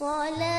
Swallow.